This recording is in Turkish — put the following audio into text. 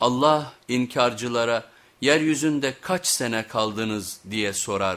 Allah inkarcılara yeryüzünde kaç sene kaldınız diye sorar.